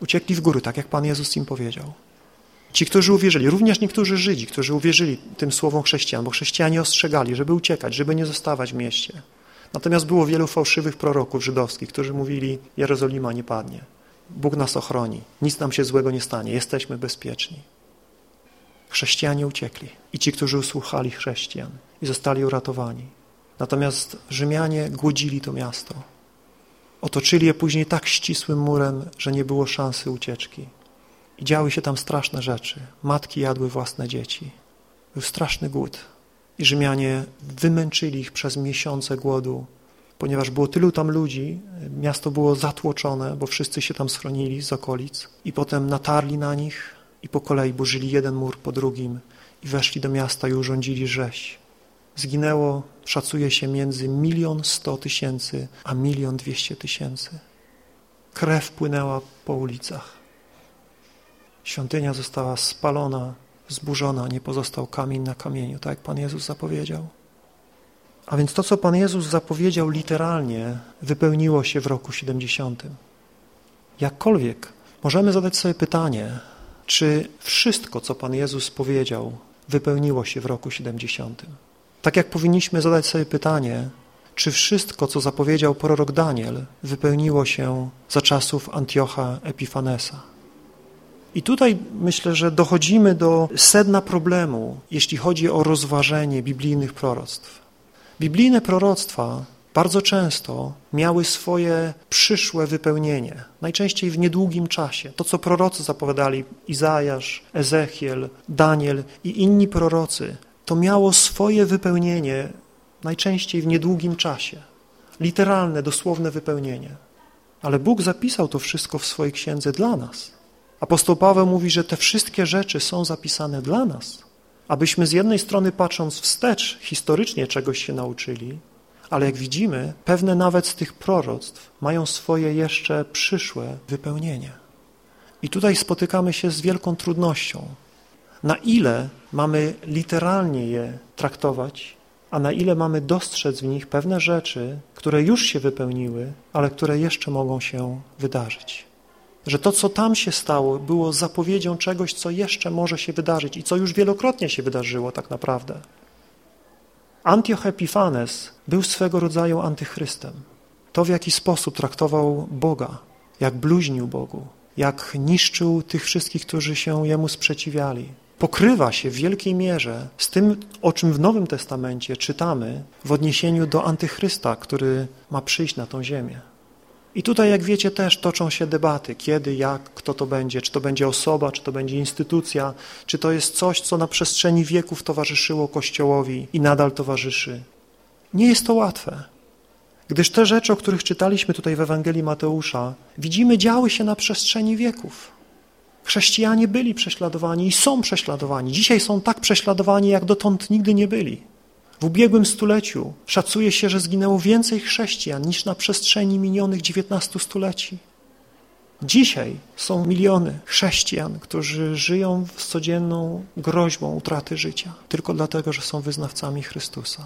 Uciekli w góry, tak jak Pan Jezus im powiedział. Ci, którzy uwierzyli, również niektórzy Żydzi, którzy uwierzyli tym słowom chrześcijan, bo chrześcijanie ostrzegali, żeby uciekać, żeby nie zostawać w mieście. Natomiast było wielu fałszywych proroków żydowskich, którzy mówili, Jerozolima nie padnie. Bóg nas ochroni, nic nam się złego nie stanie, jesteśmy bezpieczni. Chrześcijanie uciekli i ci, którzy usłuchali chrześcijan i zostali uratowani. Natomiast Rzymianie głodzili to miasto. Otoczyli je później tak ścisłym murem, że nie było szansy ucieczki. I działy się tam straszne rzeczy. Matki jadły własne dzieci. Był straszny głód. I Rzymianie wymęczyli ich przez miesiące głodu, ponieważ było tylu tam ludzi, miasto było zatłoczone, bo wszyscy się tam schronili z okolic i potem natarli na nich i po kolei burzyli jeden mur po drugim i weszli do miasta i urządzili rzeź. Zginęło, szacuje się, między milion sto tysięcy a milion dwieście tysięcy. Krew płynęła po ulicach. Świątynia została spalona, zburzona, nie pozostał kamień na kamieniu, tak jak Pan Jezus zapowiedział. A więc to, co Pan Jezus zapowiedział literalnie, wypełniło się w roku 70. Jakkolwiek możemy zadać sobie pytanie, czy wszystko, co Pan Jezus powiedział, wypełniło się w roku 70. Tak jak powinniśmy zadać sobie pytanie, czy wszystko, co zapowiedział prorok Daniel, wypełniło się za czasów Antiocha Epifanesa. I tutaj myślę, że dochodzimy do sedna problemu, jeśli chodzi o rozważenie biblijnych proroctw. Biblijne proroctwa bardzo często miały swoje przyszłe wypełnienie, najczęściej w niedługim czasie. To, co prorocy zapowiadali, Izajasz, Ezechiel, Daniel i inni prorocy, to miało swoje wypełnienie najczęściej w niedługim czasie. Literalne, dosłowne wypełnienie. Ale Bóg zapisał to wszystko w swojej księdze dla nas. Apostoł Paweł mówi, że te wszystkie rzeczy są zapisane dla nas, abyśmy z jednej strony patrząc wstecz historycznie czegoś się nauczyli, ale jak widzimy, pewne nawet z tych proroctw mają swoje jeszcze przyszłe wypełnienie. I tutaj spotykamy się z wielką trudnością. Na ile mamy literalnie je traktować, a na ile mamy dostrzec w nich pewne rzeczy, które już się wypełniły, ale które jeszcze mogą się wydarzyć. Że to, co tam się stało, było zapowiedzią czegoś, co jeszcze może się wydarzyć i co już wielokrotnie się wydarzyło tak naprawdę. Antioch Epifanes był swego rodzaju antychrystem. To, w jaki sposób traktował Boga, jak bluźnił Bogu, jak niszczył tych wszystkich, którzy się Jemu sprzeciwiali, pokrywa się w wielkiej mierze z tym, o czym w Nowym Testamencie czytamy w odniesieniu do antychrysta, który ma przyjść na tą ziemię. I tutaj, jak wiecie, też toczą się debaty, kiedy, jak, kto to będzie, czy to będzie osoba, czy to będzie instytucja, czy to jest coś, co na przestrzeni wieków towarzyszyło Kościołowi i nadal towarzyszy. Nie jest to łatwe, gdyż te rzeczy, o których czytaliśmy tutaj w Ewangelii Mateusza, widzimy, działy się na przestrzeni wieków. Chrześcijanie byli prześladowani i są prześladowani. Dzisiaj są tak prześladowani, jak dotąd nigdy nie byli. W ubiegłym stuleciu szacuje się, że zginęło więcej chrześcijan niż na przestrzeni minionych 19 stuleci. Dzisiaj są miliony chrześcijan, którzy żyją z codzienną groźbą utraty życia, tylko dlatego, że są wyznawcami Chrystusa.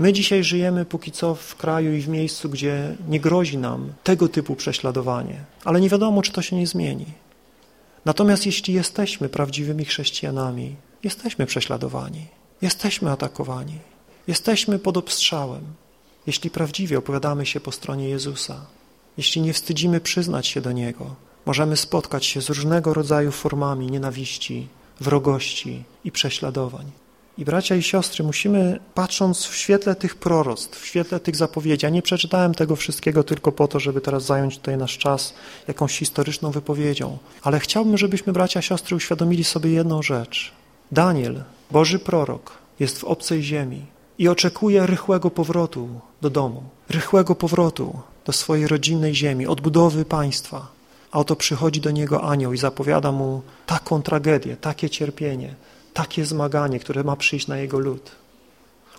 My dzisiaj żyjemy póki co w kraju i w miejscu, gdzie nie grozi nam tego typu prześladowanie, ale nie wiadomo, czy to się nie zmieni. Natomiast jeśli jesteśmy prawdziwymi chrześcijanami, jesteśmy prześladowani. Jesteśmy atakowani, jesteśmy pod obstrzałem, jeśli prawdziwie opowiadamy się po stronie Jezusa, jeśli nie wstydzimy przyznać się do Niego, możemy spotkać się z różnego rodzaju formami nienawiści, wrogości i prześladowań. I bracia i siostry, musimy, patrząc w świetle tych proroctw, w świetle tych zapowiedzi, ja nie przeczytałem tego wszystkiego tylko po to, żeby teraz zająć tutaj nasz czas jakąś historyczną wypowiedzią, ale chciałbym, żebyśmy, bracia i siostry, uświadomili sobie jedną rzecz. Daniel Boży prorok jest w obcej ziemi i oczekuje rychłego powrotu do domu, rychłego powrotu do swojej rodzinnej ziemi, odbudowy państwa. A oto przychodzi do niego anioł i zapowiada mu taką tragedię, takie cierpienie, takie zmaganie, które ma przyjść na jego lud.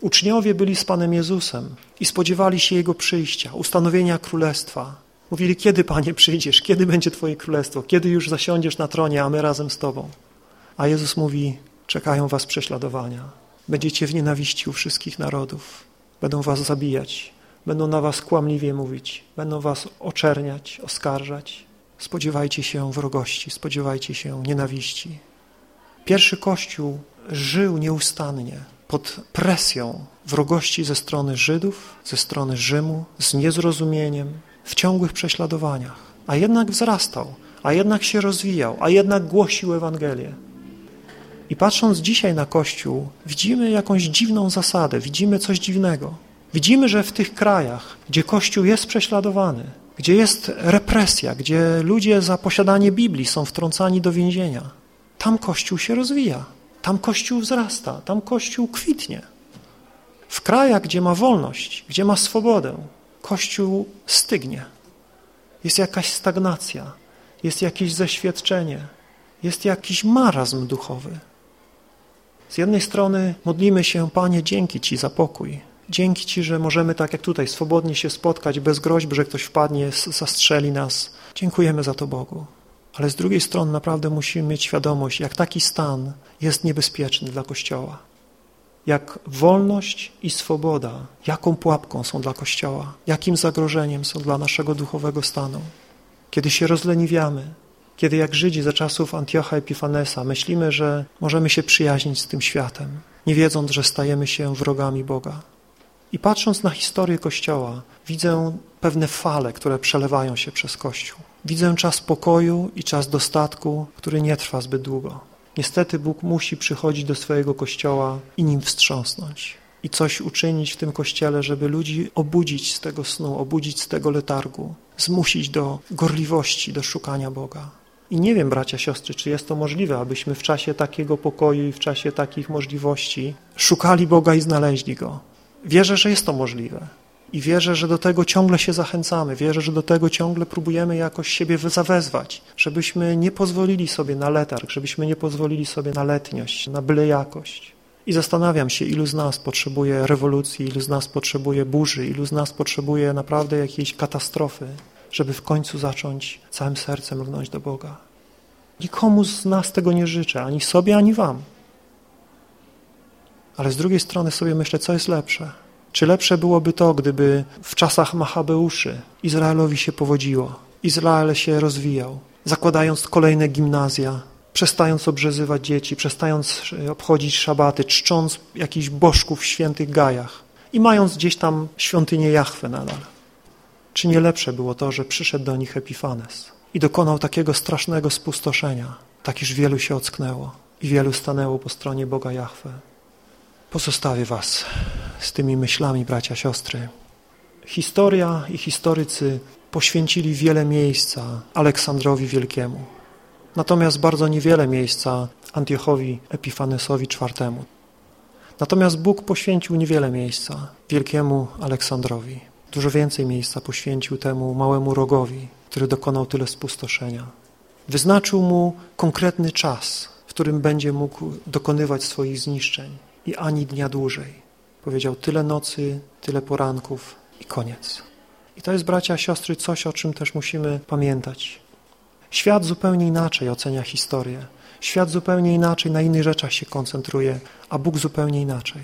Uczniowie byli z Panem Jezusem i spodziewali się Jego przyjścia, ustanowienia królestwa. Mówili, kiedy Panie przyjdziesz, kiedy będzie Twoje królestwo, kiedy już zasiądziesz na tronie, a my razem z Tobą. A Jezus mówi, Czekają was prześladowania. Będziecie w nienawiści u wszystkich narodów. Będą was zabijać. Będą na was kłamliwie mówić. Będą was oczerniać, oskarżać. Spodziewajcie się wrogości, spodziewajcie się nienawiści. Pierwszy Kościół żył nieustannie pod presją wrogości ze strony Żydów, ze strony Rzymu, z niezrozumieniem, w ciągłych prześladowaniach. A jednak wzrastał, a jednak się rozwijał, a jednak głosił Ewangelię. I patrząc dzisiaj na Kościół, widzimy jakąś dziwną zasadę, widzimy coś dziwnego. Widzimy, że w tych krajach, gdzie Kościół jest prześladowany, gdzie jest represja, gdzie ludzie za posiadanie Biblii są wtrącani do więzienia, tam Kościół się rozwija, tam Kościół wzrasta, tam Kościół kwitnie. W krajach, gdzie ma wolność, gdzie ma swobodę, Kościół stygnie. Jest jakaś stagnacja, jest jakieś zeświadczenie, jest jakiś marazm duchowy. Z jednej strony modlimy się, Panie, dzięki Ci za pokój. Dzięki Ci, że możemy tak jak tutaj swobodnie się spotkać, bez groźby, że ktoś wpadnie, zastrzeli nas. Dziękujemy za to Bogu. Ale z drugiej strony naprawdę musimy mieć świadomość, jak taki stan jest niebezpieczny dla Kościoła. Jak wolność i swoboda, jaką pułapką są dla Kościoła, jakim zagrożeniem są dla naszego duchowego stanu. Kiedy się rozleniwiamy, kiedy jak Żydzi za czasów Antiocha Epifanesa myślimy, że możemy się przyjaźnić z tym światem, nie wiedząc, że stajemy się wrogami Boga. I patrząc na historię Kościoła, widzę pewne fale, które przelewają się przez Kościół. Widzę czas pokoju i czas dostatku, który nie trwa zbyt długo. Niestety Bóg musi przychodzić do swojego Kościoła i nim wstrząsnąć. I coś uczynić w tym Kościele, żeby ludzi obudzić z tego snu, obudzić z tego letargu, zmusić do gorliwości, do szukania Boga. I nie wiem, bracia, siostry, czy jest to możliwe, abyśmy w czasie takiego pokoju i w czasie takich możliwości szukali Boga i znaleźli Go. Wierzę, że jest to możliwe. I wierzę, że do tego ciągle się zachęcamy. Wierzę, że do tego ciągle próbujemy jakoś siebie zawezwać, żebyśmy nie pozwolili sobie na letarg, żebyśmy nie pozwolili sobie na letniość, na byle jakość. I zastanawiam się, ilu z nas potrzebuje rewolucji, ilu z nas potrzebuje burzy, ilu z nas potrzebuje naprawdę jakiejś katastrofy, żeby w końcu zacząć całym sercem lgnąć do Boga. Nikomu z nas tego nie życzę, ani sobie, ani wam. Ale z drugiej strony sobie myślę, co jest lepsze. Czy lepsze byłoby to, gdyby w czasach Machabeuszy Izraelowi się powodziło, Izrael się rozwijał, zakładając kolejne gimnazja, przestając obrzezywać dzieci, przestając e, obchodzić szabaty, czcząc jakichś bożków w świętych gajach i mając gdzieś tam świątynię Jahwe nadal. Czy nie lepsze było to, że przyszedł do nich Epifanes i dokonał takiego strasznego spustoszenia, tak iż wielu się ocknęło i wielu stanęło po stronie Boga Jahwe. Pozostawię was z tymi myślami, bracia, siostry. Historia i historycy poświęcili wiele miejsca Aleksandrowi Wielkiemu. Natomiast bardzo niewiele miejsca Antiochowi Epifanesowi IV. Natomiast Bóg poświęcił niewiele miejsca wielkiemu Aleksandrowi. Dużo więcej miejsca poświęcił temu małemu rogowi, który dokonał tyle spustoszenia. Wyznaczył mu konkretny czas, w którym będzie mógł dokonywać swoich zniszczeń i ani dnia dłużej. Powiedział tyle nocy, tyle poranków i koniec. I to jest, bracia, siostry, coś, o czym też musimy pamiętać. Świat zupełnie inaczej ocenia historię. Świat zupełnie inaczej na innych rzeczach się koncentruje, a Bóg zupełnie inaczej.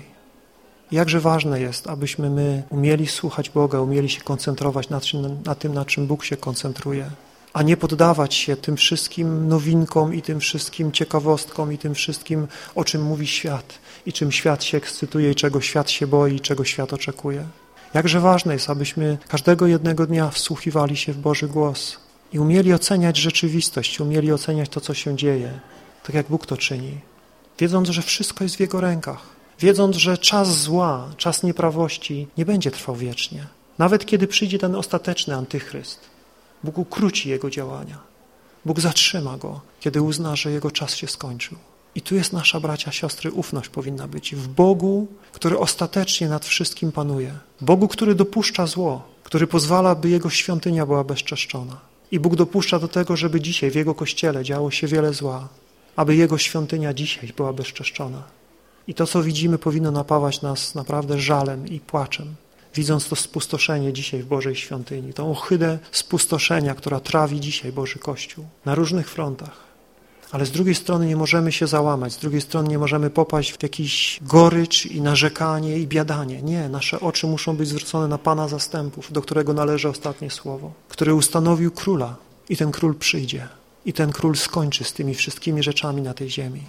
Jakże ważne jest, abyśmy my umieli słuchać Boga, umieli się koncentrować na, czym, na tym, na czym Bóg się koncentruje, a nie poddawać się tym wszystkim nowinkom i tym wszystkim ciekawostkom i tym wszystkim, o czym mówi świat i czym świat się ekscytuje i czego świat się boi i czego świat oczekuje. Jakże ważne jest, abyśmy każdego jednego dnia wsłuchiwali się w Boży głos i umieli oceniać rzeczywistość, umieli oceniać to, co się dzieje, tak jak Bóg to czyni, wiedząc, że wszystko jest w Jego rękach, wiedząc, że czas zła, czas nieprawości nie będzie trwał wiecznie. Nawet kiedy przyjdzie ten ostateczny antychryst, Bóg ukróci jego działania. Bóg zatrzyma go, kiedy uzna, że jego czas się skończył. I tu jest nasza bracia, siostry, ufność powinna być w Bogu, który ostatecznie nad wszystkim panuje. Bogu, który dopuszcza zło, który pozwala, by Jego świątynia była bezczeszczona. I Bóg dopuszcza do tego, żeby dzisiaj w Jego Kościele działo się wiele zła, aby Jego świątynia dzisiaj była bezczeszczona. I to, co widzimy, powinno napawać nas naprawdę żalem i płaczem, widząc to spustoszenie dzisiaj w Bożej świątyni, tą ohydę spustoszenia, która trawi dzisiaj Boży Kościół na różnych frontach. Ale z drugiej strony nie możemy się załamać, z drugiej strony nie możemy popaść w jakiś gorycz i narzekanie i biadanie. Nie, nasze oczy muszą być zwrócone na Pana zastępów, do którego należy ostatnie słowo, który ustanowił króla i ten król przyjdzie i ten król skończy z tymi wszystkimi rzeczami na tej ziemi.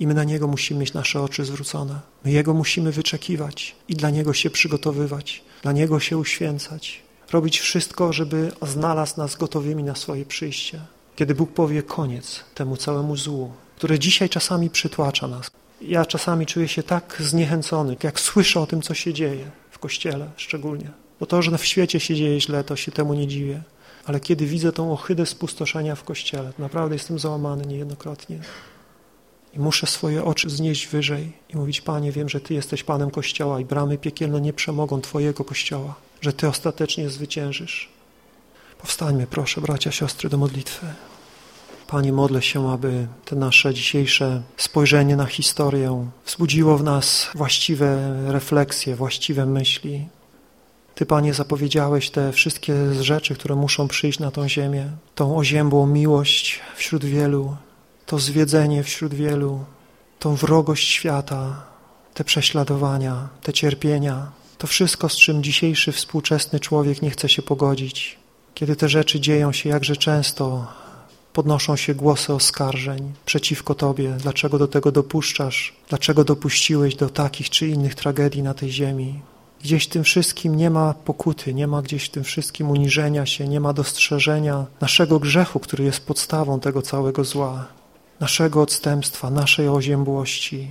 I my na Niego musimy mieć nasze oczy zwrócone. My Jego musimy wyczekiwać i dla Niego się przygotowywać, dla Niego się uświęcać, robić wszystko, żeby znalazł nas gotowymi na swoje przyjście. Kiedy Bóg powie koniec temu całemu złu, które dzisiaj czasami przytłacza nas. Ja czasami czuję się tak zniechęcony, jak słyszę o tym, co się dzieje w Kościele szczególnie. Bo to, że w świecie się dzieje źle, to się temu nie dziwię. Ale kiedy widzę tą ohydę spustoszenia w Kościele, naprawdę jestem załamany niejednokrotnie. I muszę swoje oczy znieść wyżej i mówić, Panie, wiem, że Ty jesteś Panem Kościoła i bramy piekielne nie przemogą Twojego Kościoła, że Ty ostatecznie zwyciężysz. Powstańmy, proszę, bracia, siostry, do modlitwy. Panie, modlę się, aby te nasze dzisiejsze spojrzenie na historię wzbudziło w nas właściwe refleksje, właściwe myśli. Ty, Panie, zapowiedziałeś te wszystkie rzeczy, które muszą przyjść na tą ziemię, tą oziębłą miłość wśród wielu, to zwiedzenie wśród wielu, tą wrogość świata, te prześladowania, te cierpienia, to wszystko, z czym dzisiejszy współczesny człowiek nie chce się pogodzić. Kiedy te rzeczy dzieją się jakże często, podnoszą się głosy oskarżeń przeciwko Tobie. Dlaczego do tego dopuszczasz? Dlaczego dopuściłeś do takich czy innych tragedii na tej ziemi? Gdzieś w tym wszystkim nie ma pokuty, nie ma gdzieś w tym wszystkim uniżenia się, nie ma dostrzeżenia naszego grzechu, który jest podstawą tego całego zła, naszego odstępstwa, naszej oziębłości,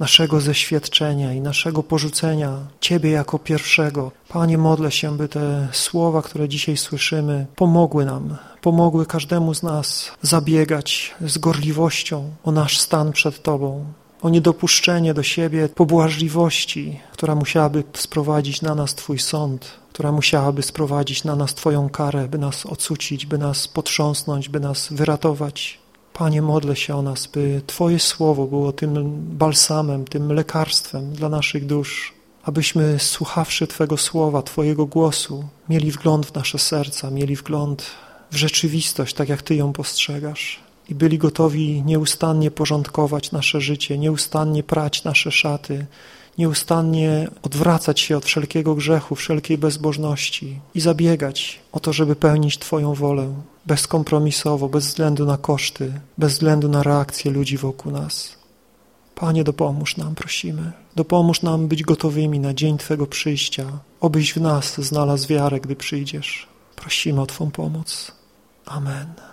naszego zeświadczenia i naszego porzucenia Ciebie jako pierwszego. Panie, modlę się, by te słowa, które dzisiaj słyszymy, pomogły nam, pomogły każdemu z nas zabiegać z gorliwością o nasz stan przed Tobą, o niedopuszczenie do siebie pobłażliwości, która musiałaby sprowadzić na nas Twój sąd, która musiałaby sprowadzić na nas Twoją karę, by nas ocucić, by nas potrząsnąć, by nas wyratować. Panie, modlę się o nas, by Twoje słowo było tym balsamem, tym lekarstwem dla naszych dusz, abyśmy słuchawszy Twego słowa, Twojego głosu, mieli wgląd w nasze serca, mieli wgląd w rzeczywistość, tak jak Ty ją postrzegasz i byli gotowi nieustannie porządkować nasze życie, nieustannie prać nasze szaty, nieustannie odwracać się od wszelkiego grzechu, wszelkiej bezbożności i zabiegać o to, żeby pełnić Twoją wolę bezkompromisowo, bez względu na koszty, bez względu na reakcje ludzi wokół nas. Panie, dopomóż nam, prosimy. Dopomóż nam być gotowymi na dzień Twego przyjścia, obyś w nas znalazł wiarę, gdy przyjdziesz. Prosimy o Twą pomoc. Amen.